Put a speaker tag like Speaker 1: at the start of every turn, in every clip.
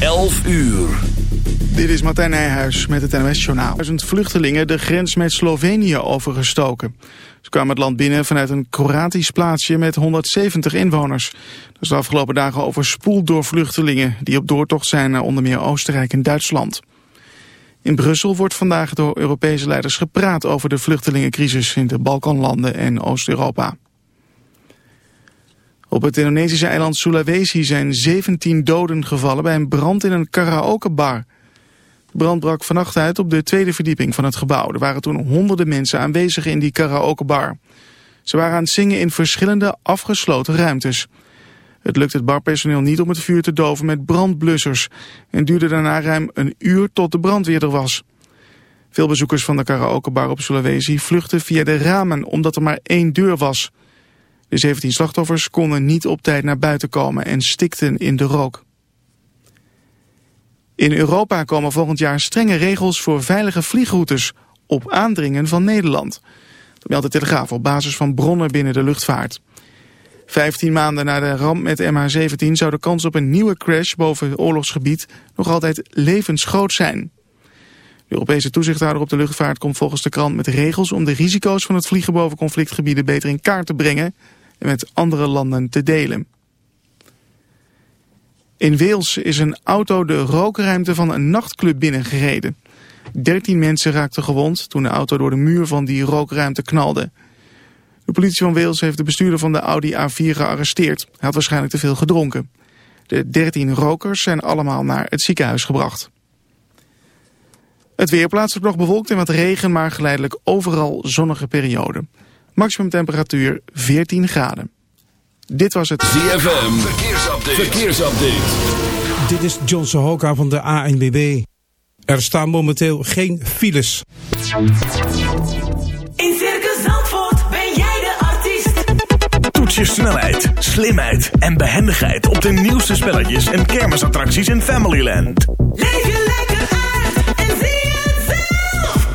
Speaker 1: 11 uur.
Speaker 2: Dit is Martijn Nijhuis met het NOS-journaal. Duizend vluchtelingen de grens met Slovenië overgestoken. Ze kwamen het land binnen vanuit een Kroatisch plaatsje met 170 inwoners. Dat is de afgelopen dagen overspoeld door vluchtelingen... die op doortocht zijn naar onder meer Oostenrijk en Duitsland. In Brussel wordt vandaag door Europese leiders gepraat... over de vluchtelingencrisis in de Balkanlanden en Oost-Europa. Op het Indonesische eiland Sulawesi zijn 17 doden gevallen bij een brand in een karaokebar. De brand brak vannacht uit op de tweede verdieping van het gebouw. Er waren toen honderden mensen aanwezig in die karaokebar. Ze waren aan het zingen in verschillende afgesloten ruimtes. Het lukte het barpersoneel niet om het vuur te doven met brandblussers... en duurde daarna ruim een uur tot de brandweer er was. Veel bezoekers van de karaokebar op Sulawesi vluchtten via de ramen omdat er maar één deur was... De 17 slachtoffers konden niet op tijd naar buiten komen en stikten in de rook. In Europa komen volgend jaar strenge regels voor veilige vliegroutes op aandringen van Nederland. Dat meldt de Telegraaf op basis van bronnen binnen de luchtvaart. Vijftien maanden na de ramp met MH17 zou de kans op een nieuwe crash boven het oorlogsgebied nog altijd levensgroot zijn. De Europese toezichthouder op de luchtvaart komt volgens de krant met regels om de risico's van het vliegen boven conflictgebieden beter in kaart te brengen en met andere landen te delen. In Wales is een auto de rookruimte van een nachtclub binnengereden. Dertien mensen raakten gewond toen de auto door de muur van die rookruimte knalde. De politie van Wales heeft de bestuurder van de Audi A4 gearresteerd. Hij had waarschijnlijk te veel gedronken. De dertien rokers zijn allemaal naar het ziekenhuis gebracht. Het weer plaatselijk nog bewolkt en wat regen, maar geleidelijk overal zonnige periode. Maximum temperatuur 14 graden. Dit was het
Speaker 1: ZFM Verkeersupdate. Verkeersupdate.
Speaker 3: Dit is John Sohoka van de ANWB. Er staan momenteel geen files.
Speaker 4: In Circus Zandvoort ben jij de artiest.
Speaker 5: Toets je snelheid, slimheid en behendigheid op de nieuwste spelletjes en kermisattracties in Familyland.
Speaker 4: Leef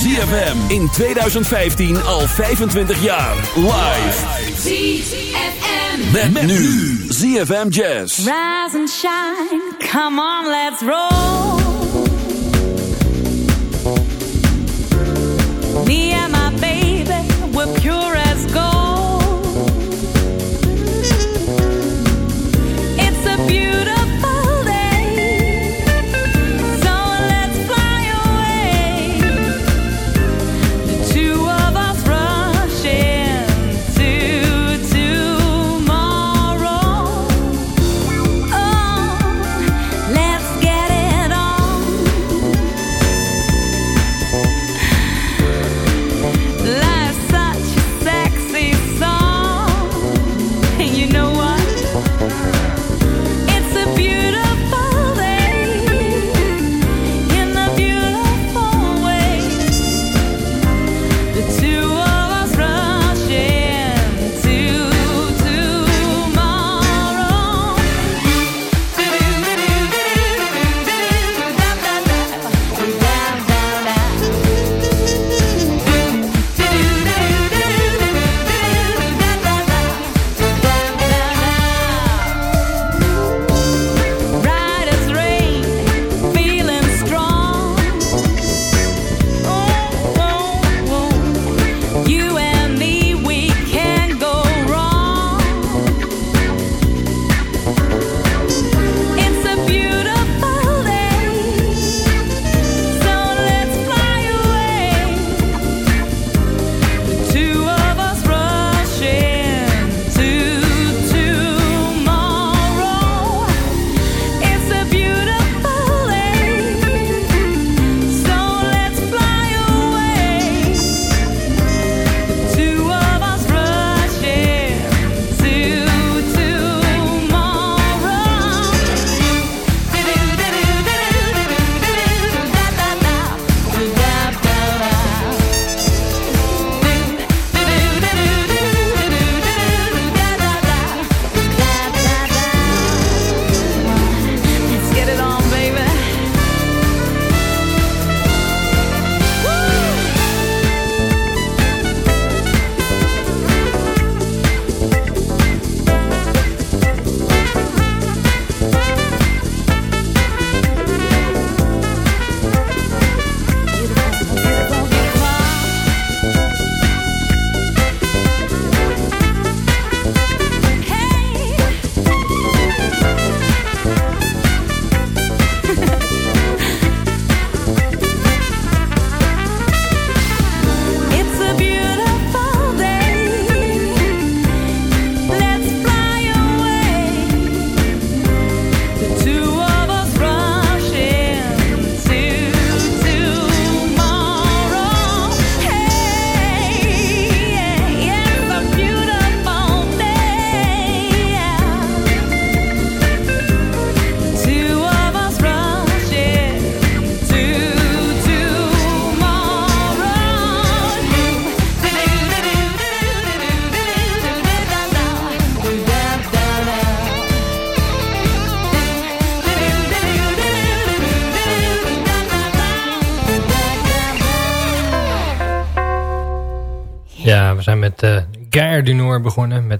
Speaker 1: ZFM in 2015 al 25 jaar. Live.
Speaker 4: ZFM.
Speaker 1: Met, nu ZFM Jazz.
Speaker 6: Rise and shine, come on, let's roll.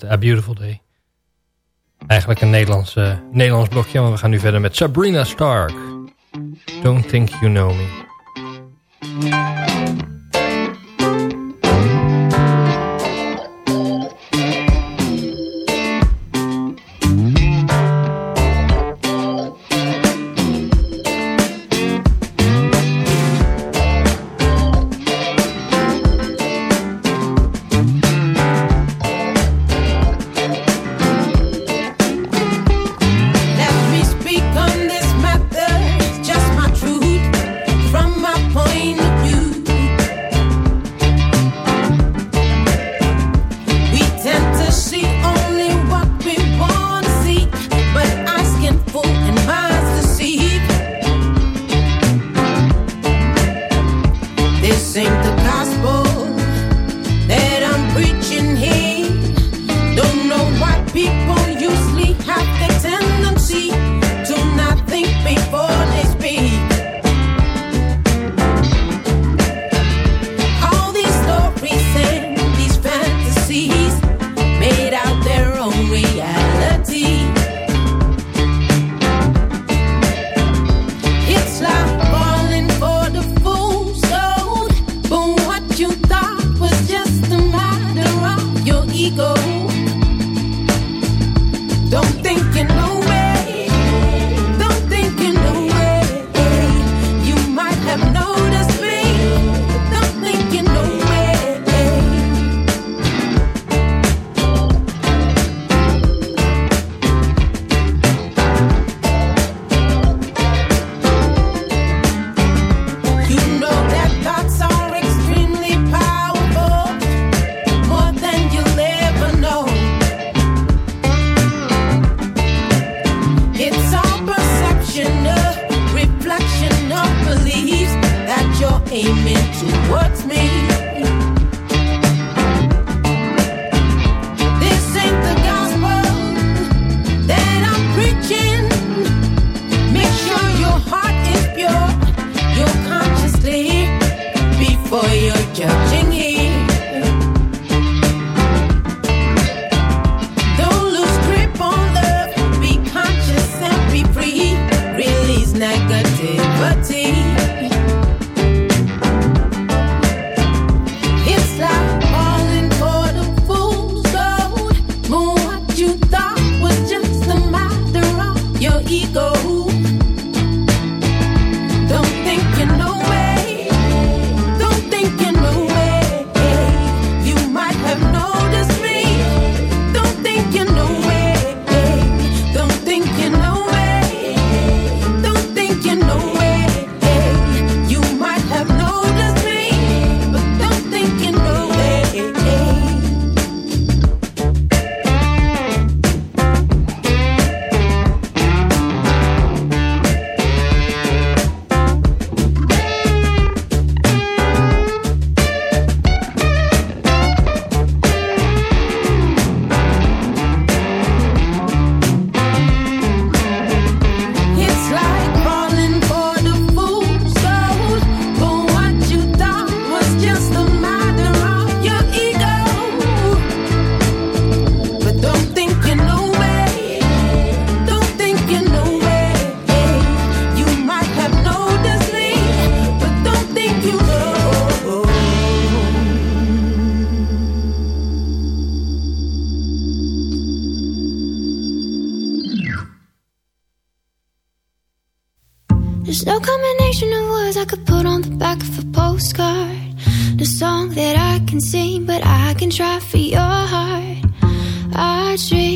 Speaker 6: A Beautiful Day.
Speaker 7: Eigenlijk een Nederlands, uh, Nederlands blokje, maar we gaan nu verder met Sabrina Stark. Don't think you know me.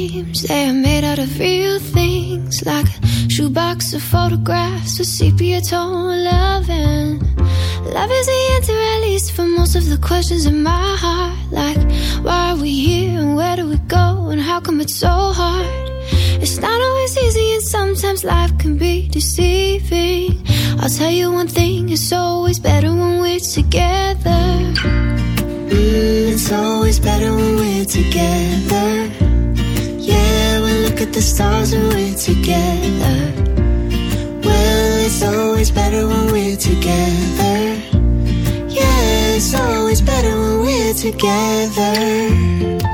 Speaker 8: dreams. They are made out of real things, like a shoebox of photographs with sepia tone loving. Love is the answer, at least for most of the questions in my heart. Like, why are we here and where do we go and how come it's so hard? It's not always easy, and sometimes life can be deceiving. I'll tell you one thing it's always better when we're together. Mm, it's always better when we're together. Yeah, we look at the stars when we're together. Well, it's always better when we're together. Yeah, it's always better when we're
Speaker 9: together.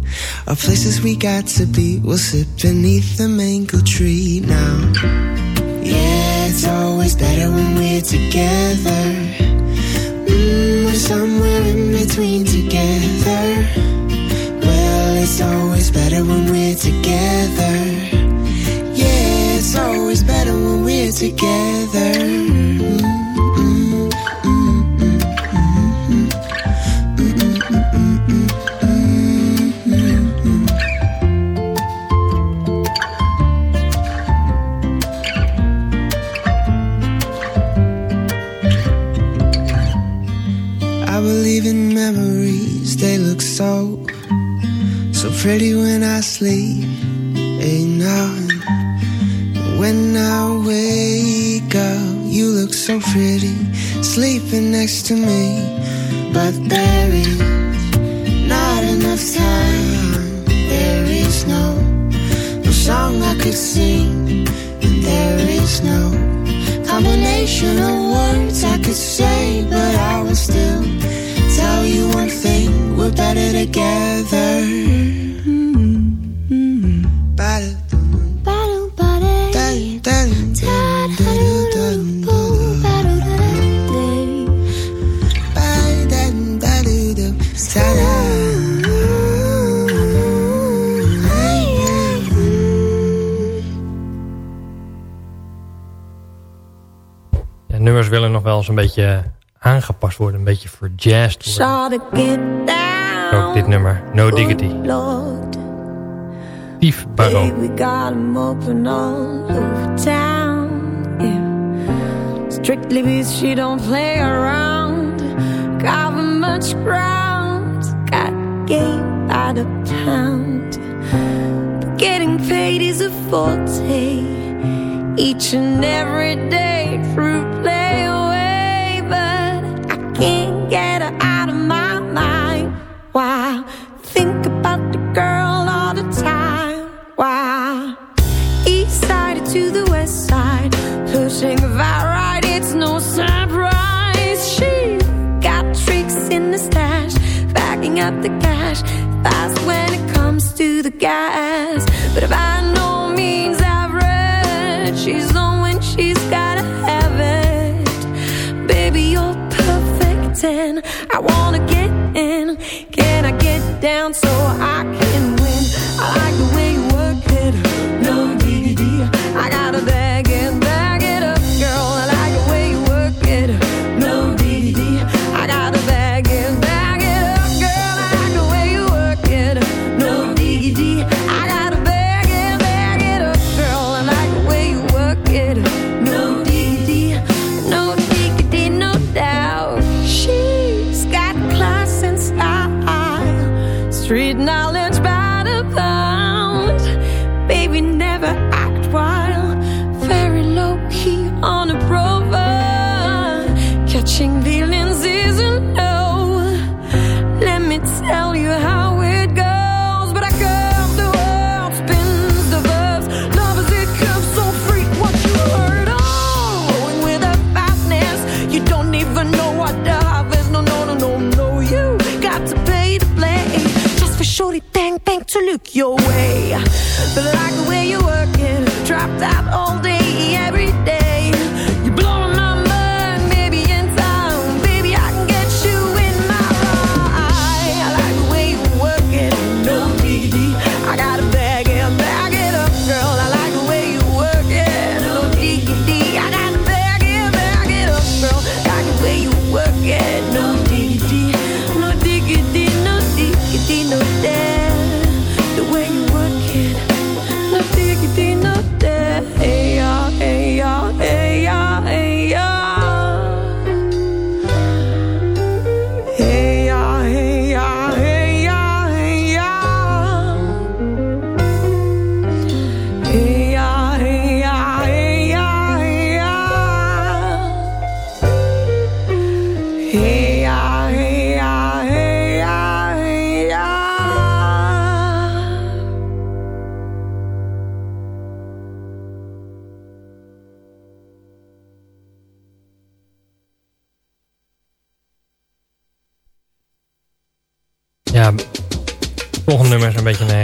Speaker 9: or places we got to be. We'll sit beneath the mango tree now. Yeah, it's always better when we're together. Mm, we're somewhere in between together. Well, it's always better when we're together. Yeah, it's always better when we're together.
Speaker 10: Worden. Beetje worden.
Speaker 4: Saw the get down.
Speaker 10: Ook dit nummer, No Diggity. Tief Baron.
Speaker 4: baby got open all over town. Yeah. Strictly because she don't play around. Cover much ground. Got game by the pound. But getting paid is a forte. Each and every day through up the cash. Fast when it comes to the gas, but by no means average. She's on when she's gotta have it. Baby, you're perfect, and I wanna get in. Can I get down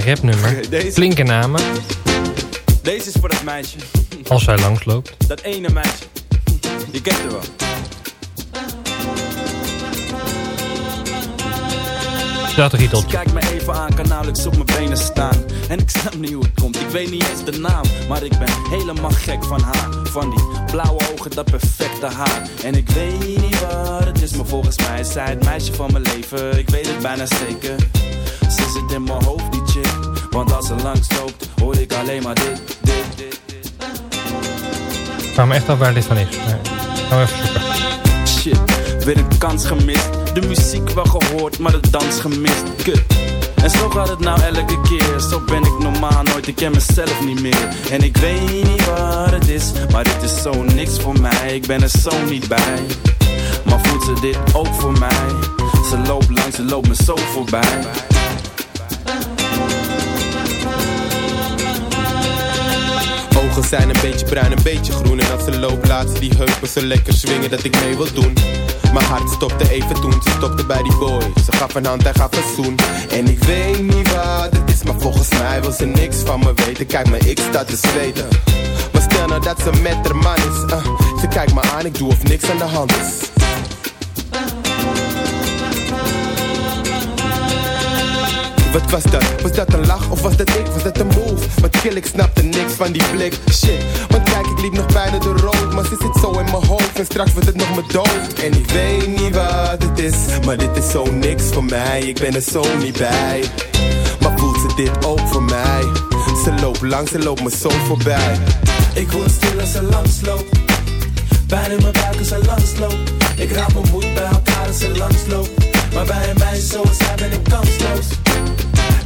Speaker 11: rapnummer.
Speaker 12: Deze.
Speaker 11: Flinke namen,
Speaker 12: Deze is voor dat meisje.
Speaker 11: als zij langsloopt.
Speaker 12: Dat ene meisje. Je kent haar wel.
Speaker 11: Strategietotje.
Speaker 12: Kijk me even aan, kan nauwelijks op mijn benen staan. En ik snap niet hoe het komt, ik weet niet eens de naam. Maar ik ben helemaal gek van haar. Van die blauwe ogen, dat perfecte haar. En ik weet niet wat het is, maar volgens mij is zij het meisje van mijn leven. Ik weet het bijna zeker. Ze zit in mijn hoofd, die chick. Want als ze langs loopt, hoor ik alleen maar dit, dit, dit, dit.
Speaker 11: Ik vraag me echt af waar dit van is. Maar gaan we even zoeken.
Speaker 12: Shit, weer een kans gemist. De muziek wel gehoord, maar de dans gemist. Kut. En zo gaat het nou elke keer. Zo ben ik normaal nooit, ik ken mezelf niet meer. En ik weet niet wat het is, maar dit is zo niks voor mij. Ik ben er zo niet bij. Maar voelt ze dit ook voor mij? Ze loopt langs, ze loopt me zo voorbij.
Speaker 13: Ogen zijn een beetje bruin, een beetje groen. En als ze loopt laat ze die heupen zo lekker swingen dat ik mee wil doen. Mijn hart stopte even toen, ze stopte bij die boy. Ze gaf een hand, hij gaf een zoen. En ik weet niet wat het is, maar volgens mij wil ze niks van me weten. Kijk me, ik sta te zweten. Maar stel nou dat ze met haar man is uh, Ze kijkt me aan, ik doe of niks aan de hand is Wat was dat? Was dat een lach of was dat ik? Was dat een move? Wat kill, ik snapte niks van die blik Shit, want kijk ik liep nog bijna de rood Maar ze zit zo in mijn hoofd en straks wordt het nog mijn dood En ik weet niet wat het is Maar dit is zo niks voor mij Ik ben er zo niet bij Maar voelt ze dit ook voor mij? Ze loopt langs, ze loopt me zo voorbij
Speaker 10: Ik word stil als ze langsloopt. Pijn in mijn buik als ze langsloopt. Ik raap mijn moed bij elkaar als ze langsloopt. Maar bij een meisje zoals zij ben ik kansloos.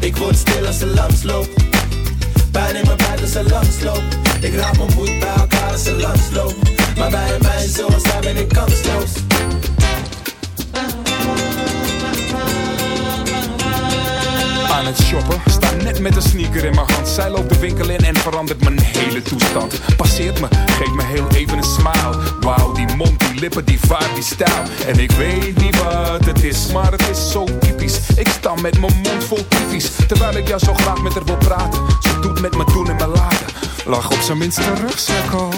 Speaker 10: Ik word stil als ze langsloopt. Pijn in mijn buik als ze langsloopt. Ik raap mijn moed bij elkaar als ze langsloopt. Maar bij een meisje zoals zij ben ik kansloos.
Speaker 14: Aan. Sta net met een sneaker in mijn hand. Zij loopt de winkel in en verandert mijn hele toestand. Passeert me, geeft me heel even een smile. Wauw, die mond, die lippen, die vibe, die stijl. En ik weet niet wat het is, maar het is zo typisch. Ik sta met mijn mond vol typisch. Terwijl ik jou zo graag met haar wil praten. Ze doet met me doen en me laten. Lach op zijn minst terug, cirkel.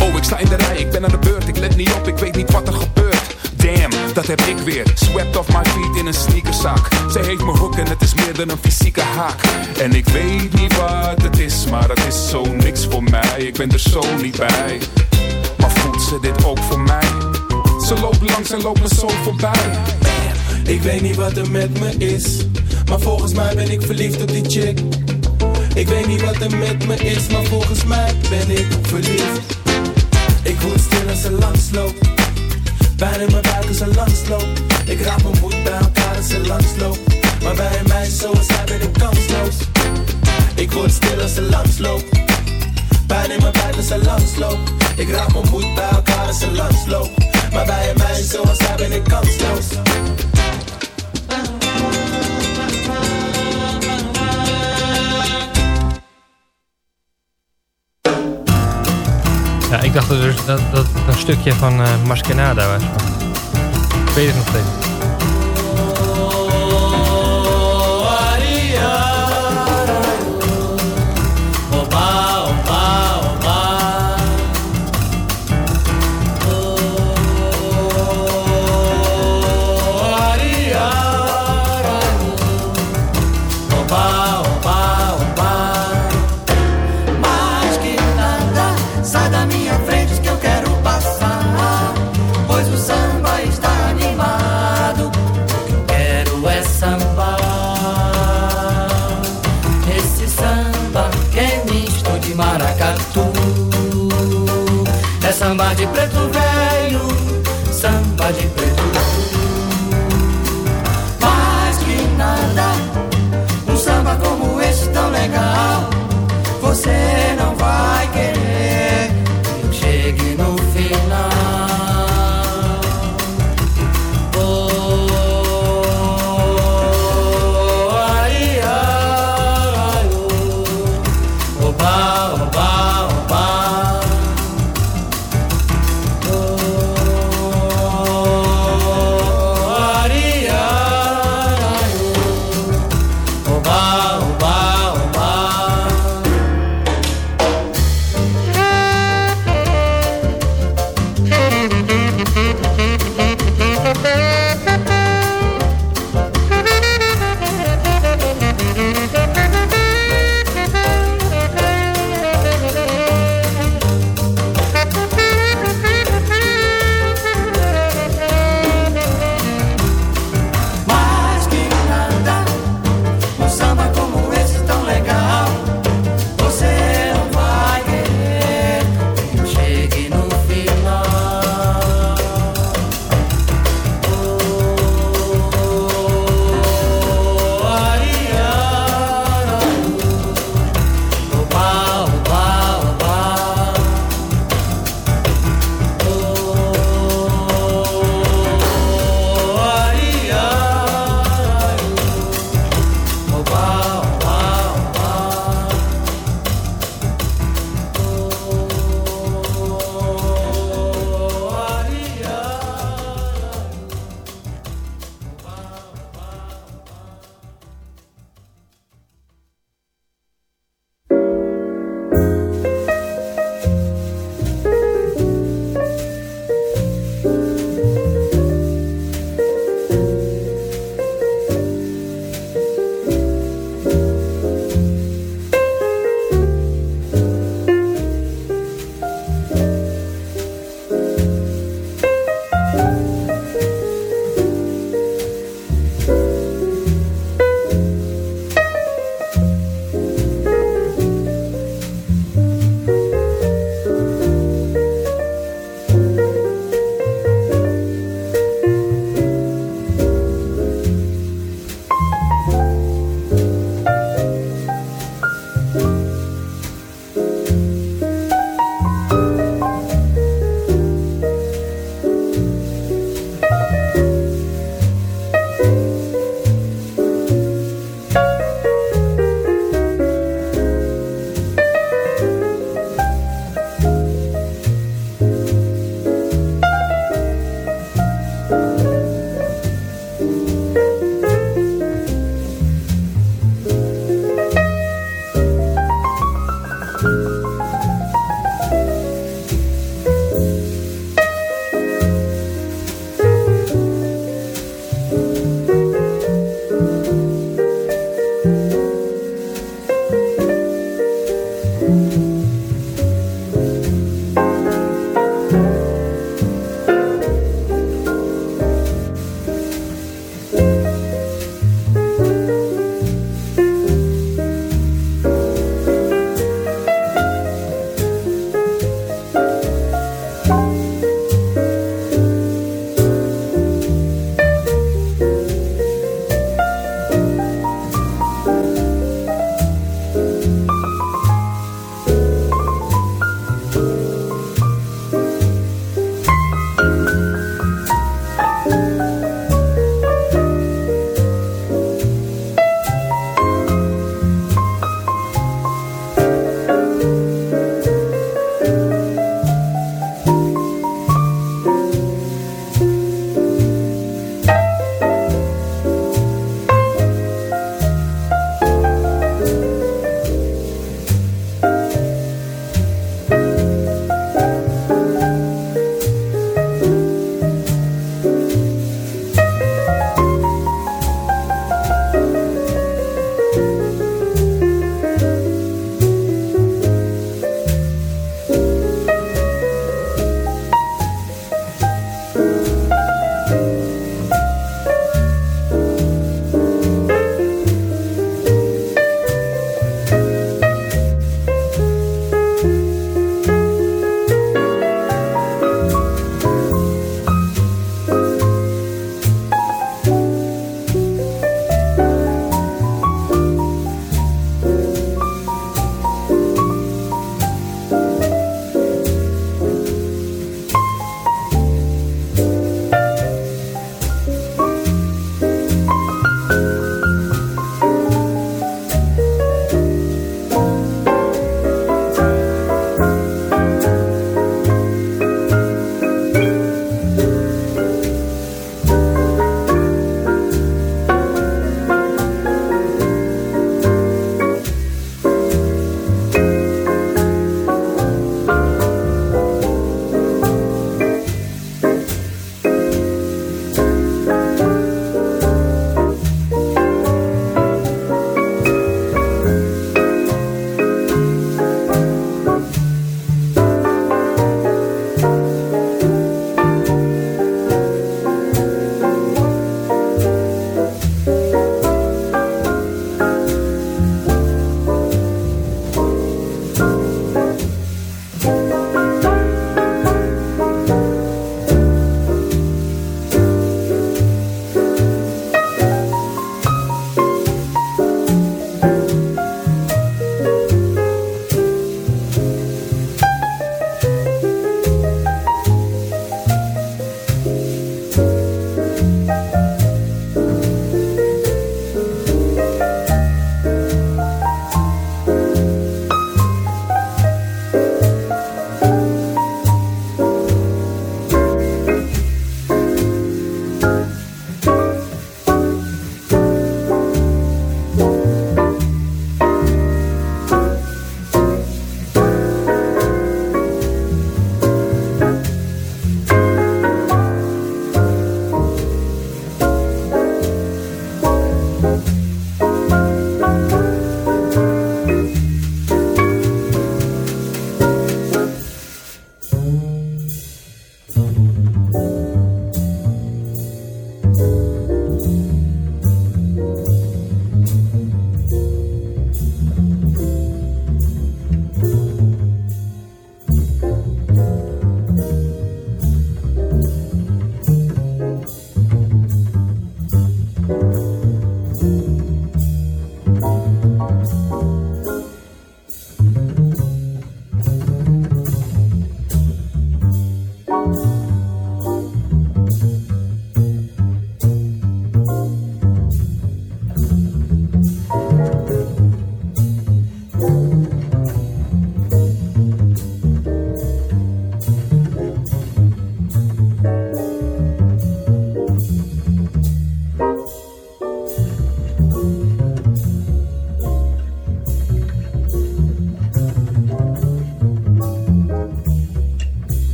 Speaker 14: Oh, ik sta in de rij, ik ben aan de beurt. Ik let niet op, ik weet niet wat er gebeurt. Damn, dat heb ik weer. Swept off my feet in een sneakerzak. Zij heeft me hoek en het is meer dan een fysieke haak. En ik weet niet wat het is, maar het is zo niks voor mij. Ik ben er zo niet bij. Maar voelt ze dit ook voor mij? Ze loopt langs en loopt me zo voorbij.
Speaker 10: Ik weet niet wat er met me is. Maar volgens mij ben ik verliefd op die chick. Ik weet niet wat er met me is. Maar volgens mij ben ik verliefd. Ik word stil als ze langsloopt. Pijn in mijn buik ze langsloopt. Ik raap mijn moed bij elkaar als ze langsloopt. Maar bij een meisje zoals zij ben ik kansloos. Ik word stil als ze langsloopt. Pijn in mijn buik ze langsloopt. Ik raap mijn moed bij elkaar als ze langsloopt. Maar bij een meisje zoals zij ben ik kansloos.
Speaker 11: Ik dacht dat, dus dat, dat het een stukje van eh Maskenada was. Ik weet het nog steeds.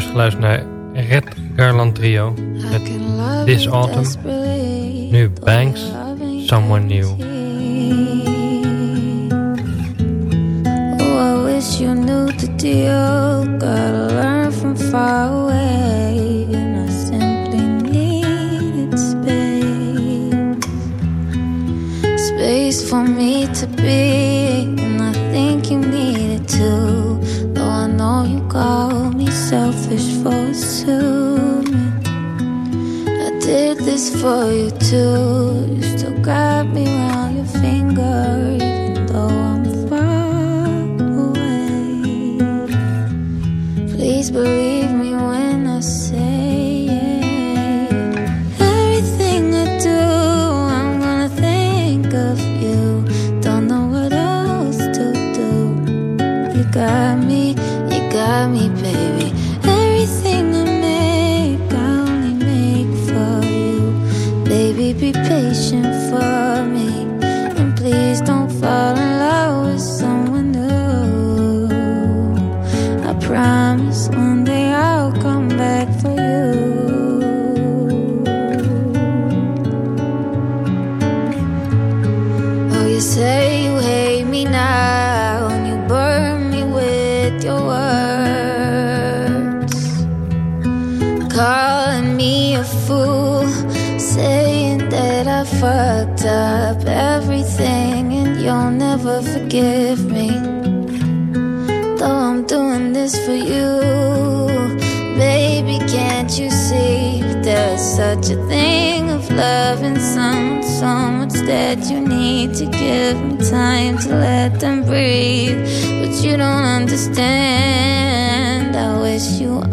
Speaker 7: zojuist geluisterd naar Red Garland Trio met This Autumn. Nu Banks, Someone New.
Speaker 8: Oh, I wish you knew the deal. Gotta learn from far away. And I simply need space. Space for me to be. And I think you need it too. selfish for assuming I did this for you too. You still got me round your finger, even though I'm far away. Please believe. forgive me. Though I'm doing this for you, baby, can't you see there's such a thing of loving someone so much that you need to give me time to let them breathe? But you don't understand. I wish you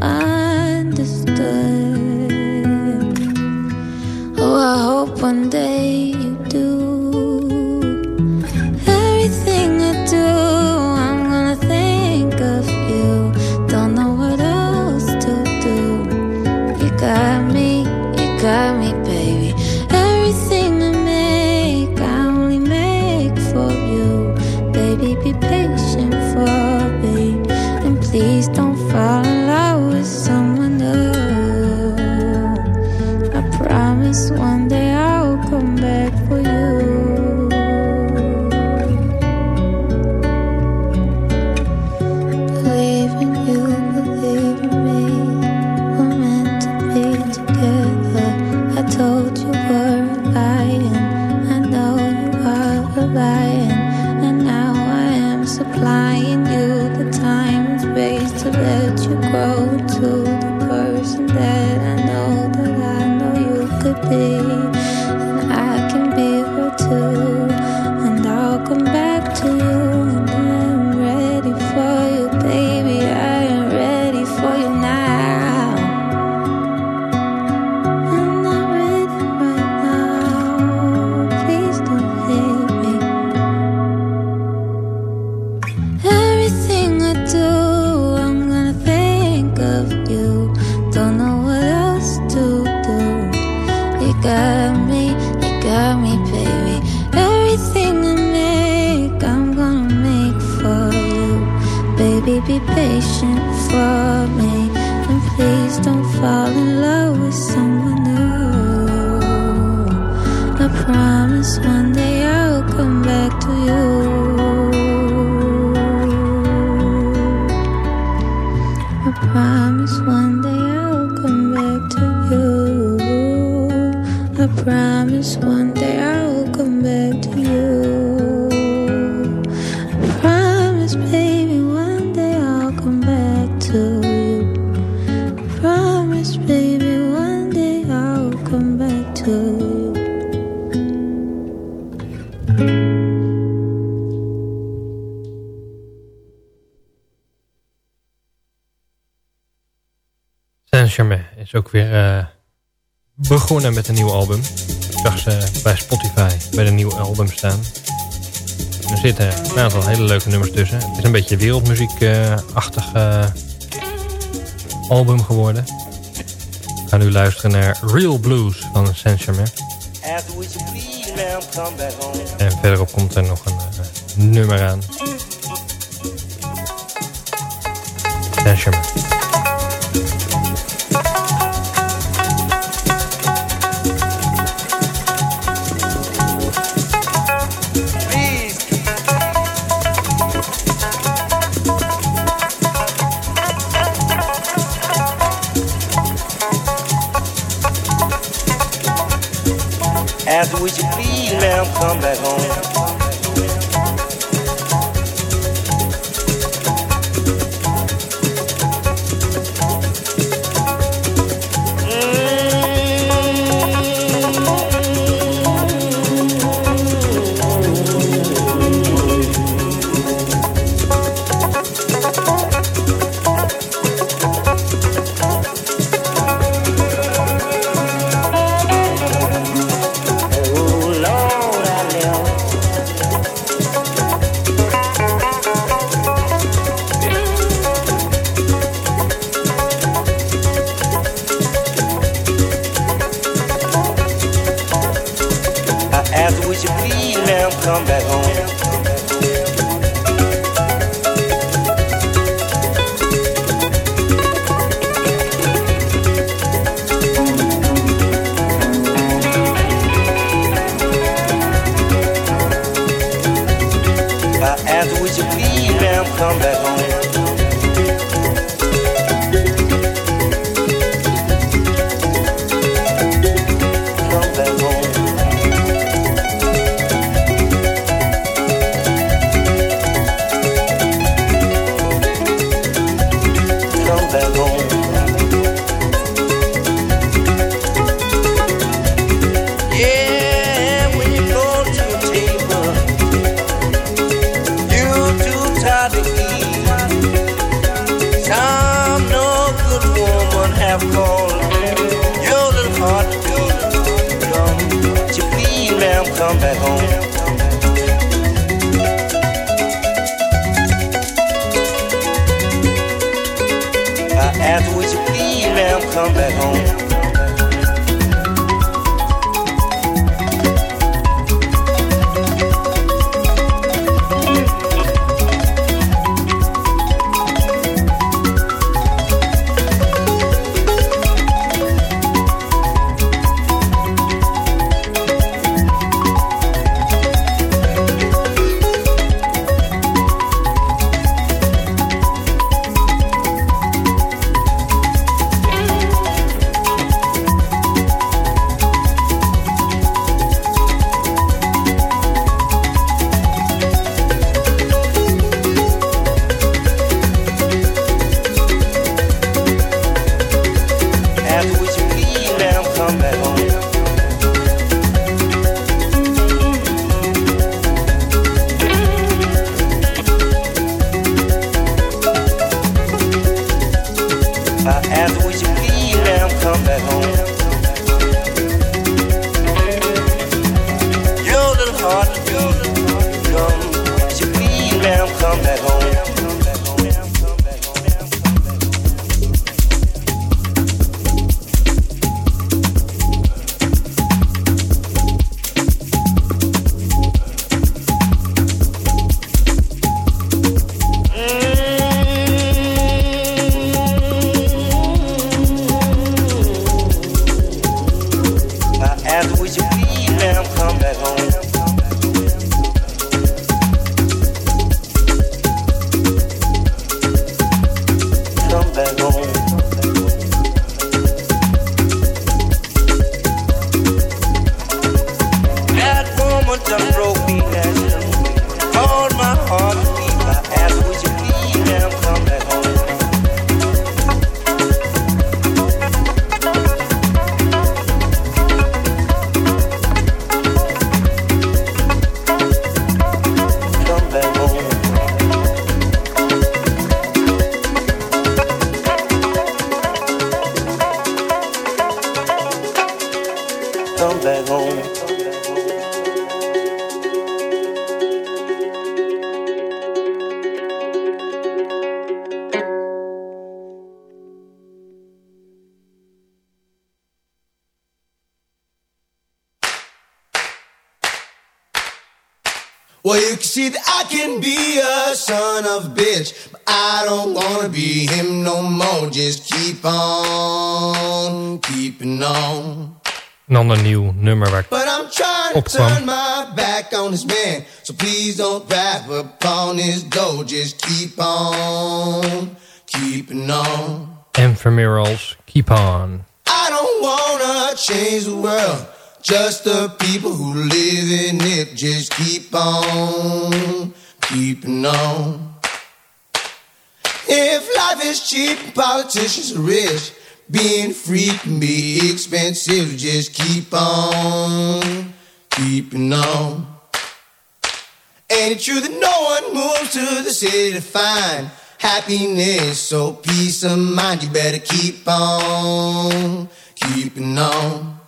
Speaker 10: is ook weer uh, begonnen met een nieuw album. Ik zag ze bij Spotify bij de nieuwe album staan. er zitten een aantal hele leuke nummers tussen. Het is een beetje wereldmuziek-achtig uh, album geworden. We gaan nu luisteren naar Real Blues van Saint-Germain. En verderop komt er nog een uh, nummer aan. Saint-Germain.
Speaker 15: Ask would you please, ma'am, come back home? come back.
Speaker 16: Well, you can see that I can be a son of a bitch, but I don't wanna be him no more. Just keep on keeping on.
Speaker 7: Een ander nieuw nummer waar ik
Speaker 16: But I'm trying to turn my back on this man. So please don't rap upon his door. Just keep on keeping on.
Speaker 7: Ephemerals, Keep On.
Speaker 16: I don't wanna change the world. Just the people who live in it. Just keep on keeping on. If life is cheap and politicians are rich, being free can be expensive. Just keep on keeping on. Ain't it true that no one moves to the city to find happiness? So peace of mind, you better keep on keeping on.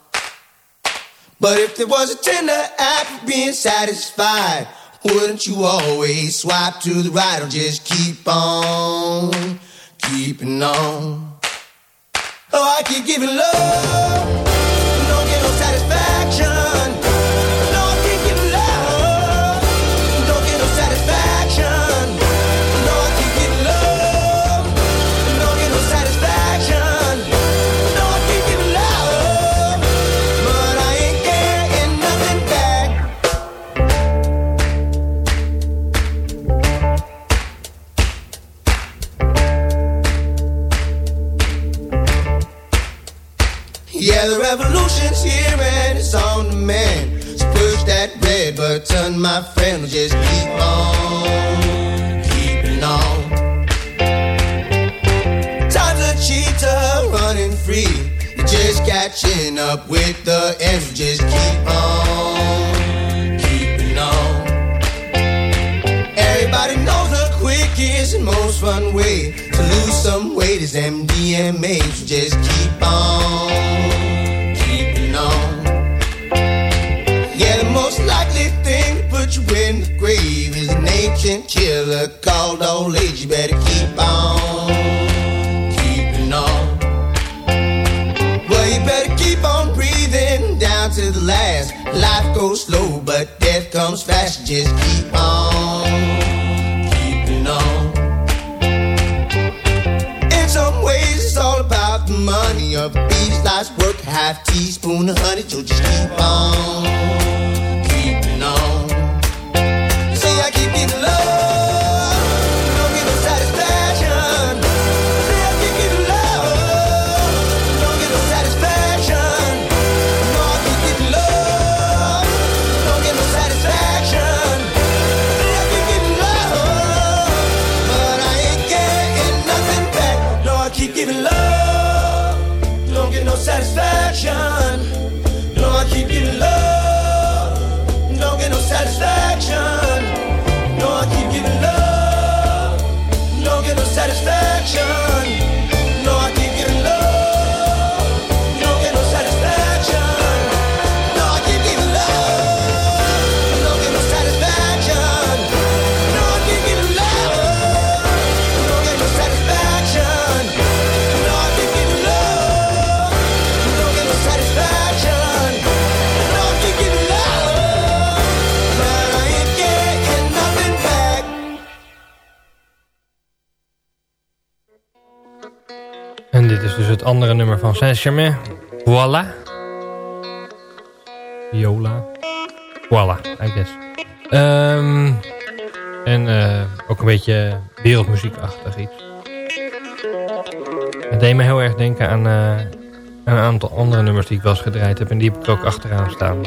Speaker 16: But if there was a tender for being satisfied, wouldn't you always swipe to the right or just keep on keeping on? Oh, I keep giving love, revolution's here and it's on demand. So push that red button, my friend. Just keep on keeping on. Time's a cheetah running free. You're just catching up with the end. Just keep on keeping on. Everybody knows the quickest and most fun way to lose some weight is MDMA. So just keep on an killer called old age. You better keep on keeping on. Well, you better keep on breathing down to the last. Life goes slow, but death comes fast. Just keep on keeping on. In some ways, it's all about the money. A beast life's work, half teaspoon of honey. So just keep on keeping on.
Speaker 7: Andere nummer van Saint-Germain. Voilà. Viola. Voilà, I guess. Ehm, en eh, ook een beetje wereldmuziekachtig iets. Het deed me heel erg denken aan eh, een aantal andere nummers die ik wel eens gedraaid heb. En die heb ik ook achteraan staan.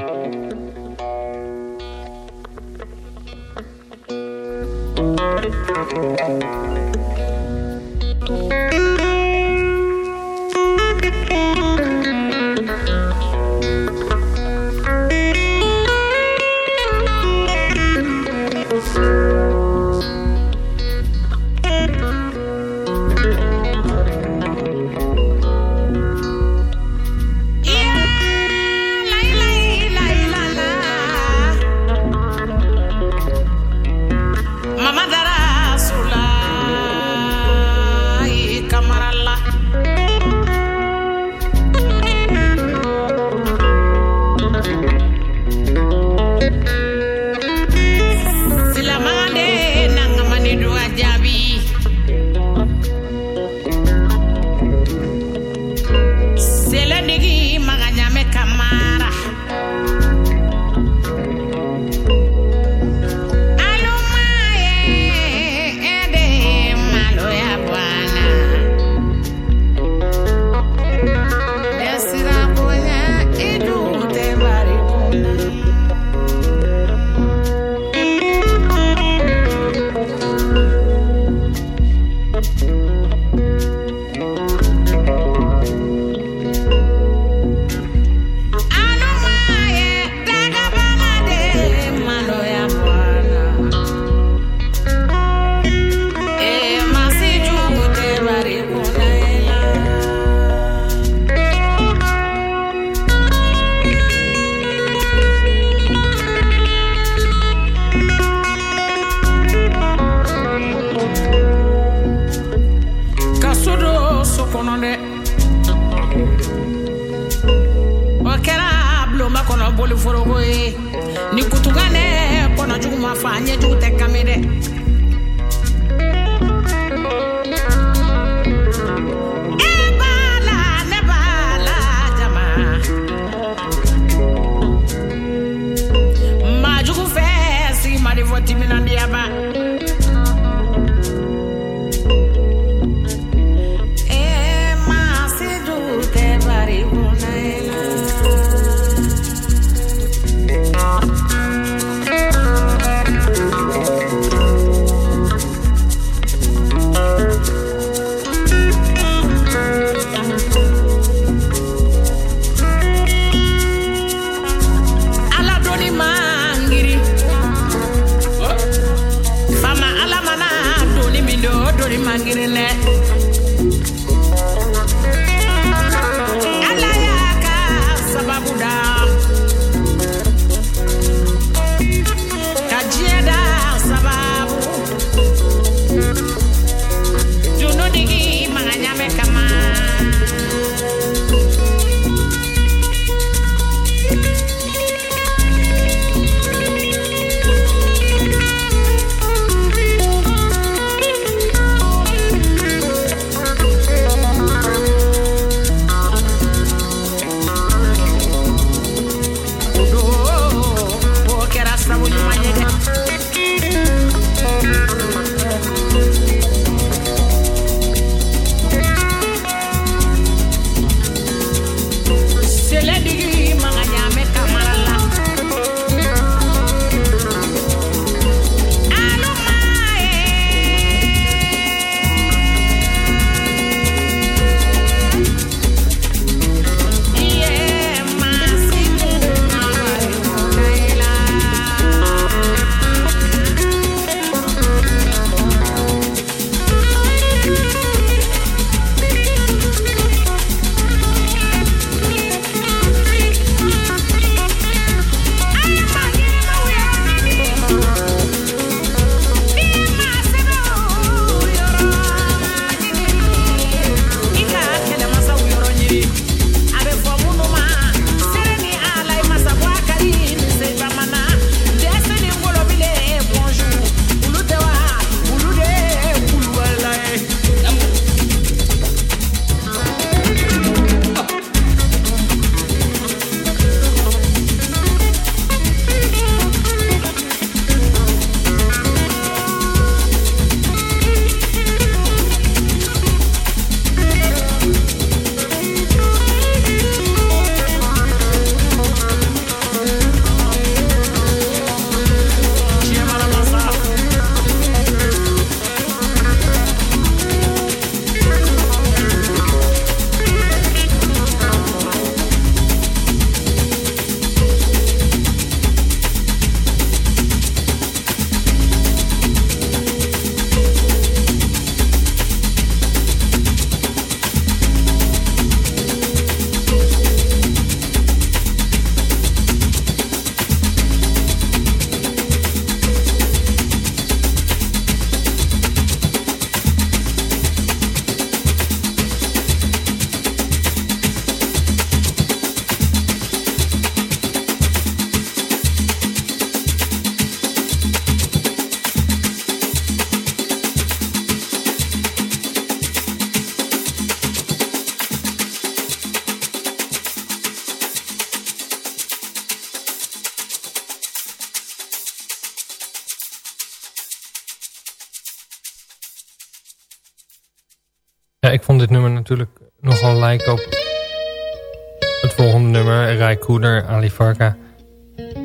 Speaker 10: Koeder, Ali Farka,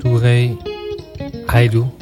Speaker 10: Touré, Haidou.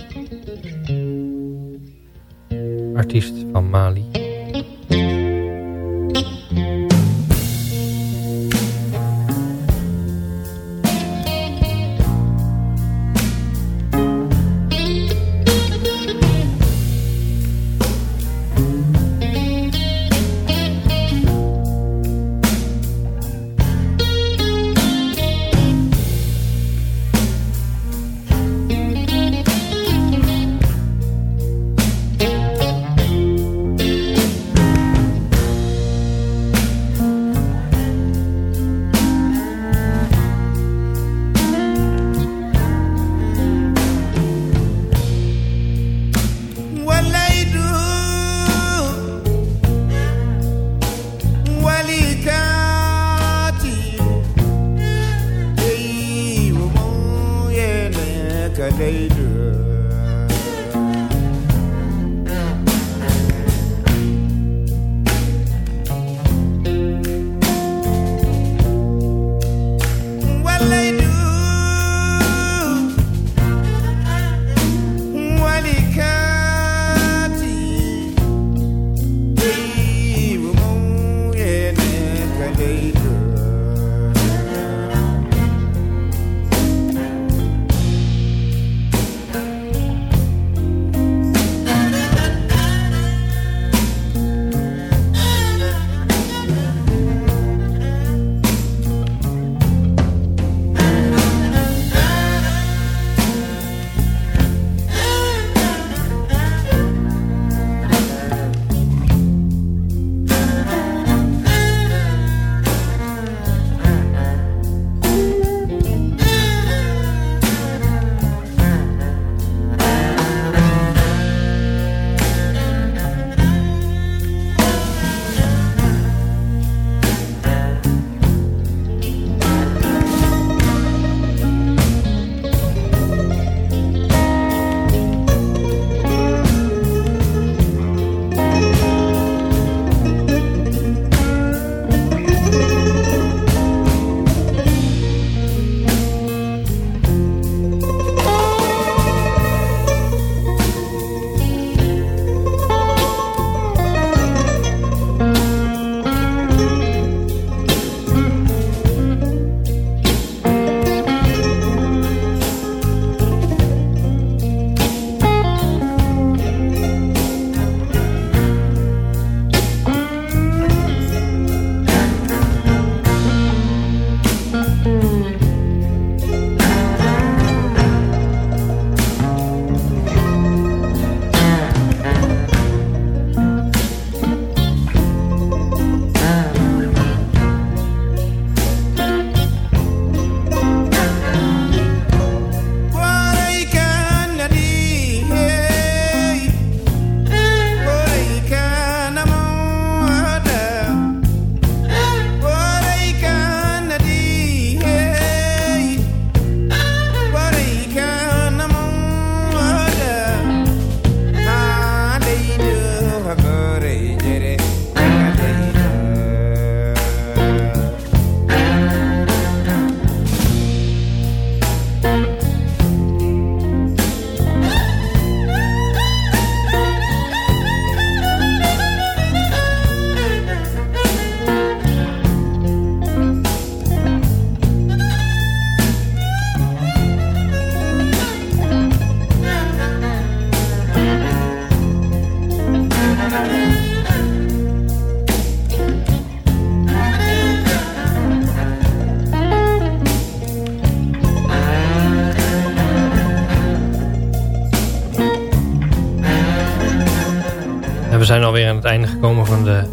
Speaker 10: Einde gekomen van de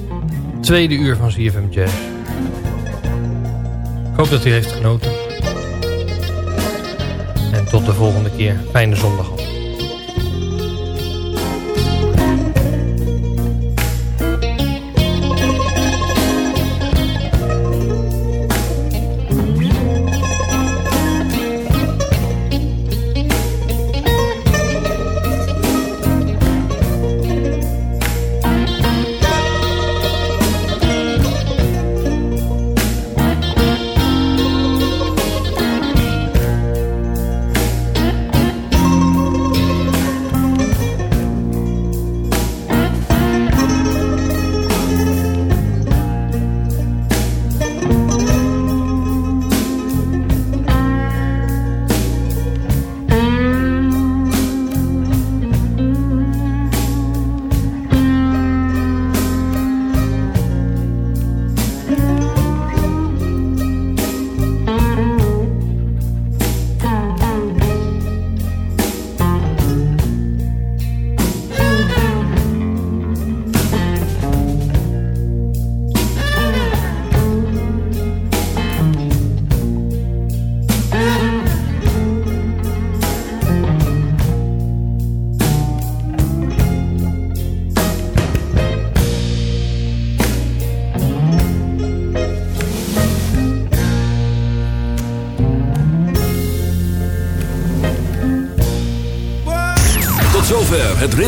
Speaker 10: tweede uur van CFM Jazz. Ik hoop dat u heeft genoten. En tot de volgende keer. Fijne zondag.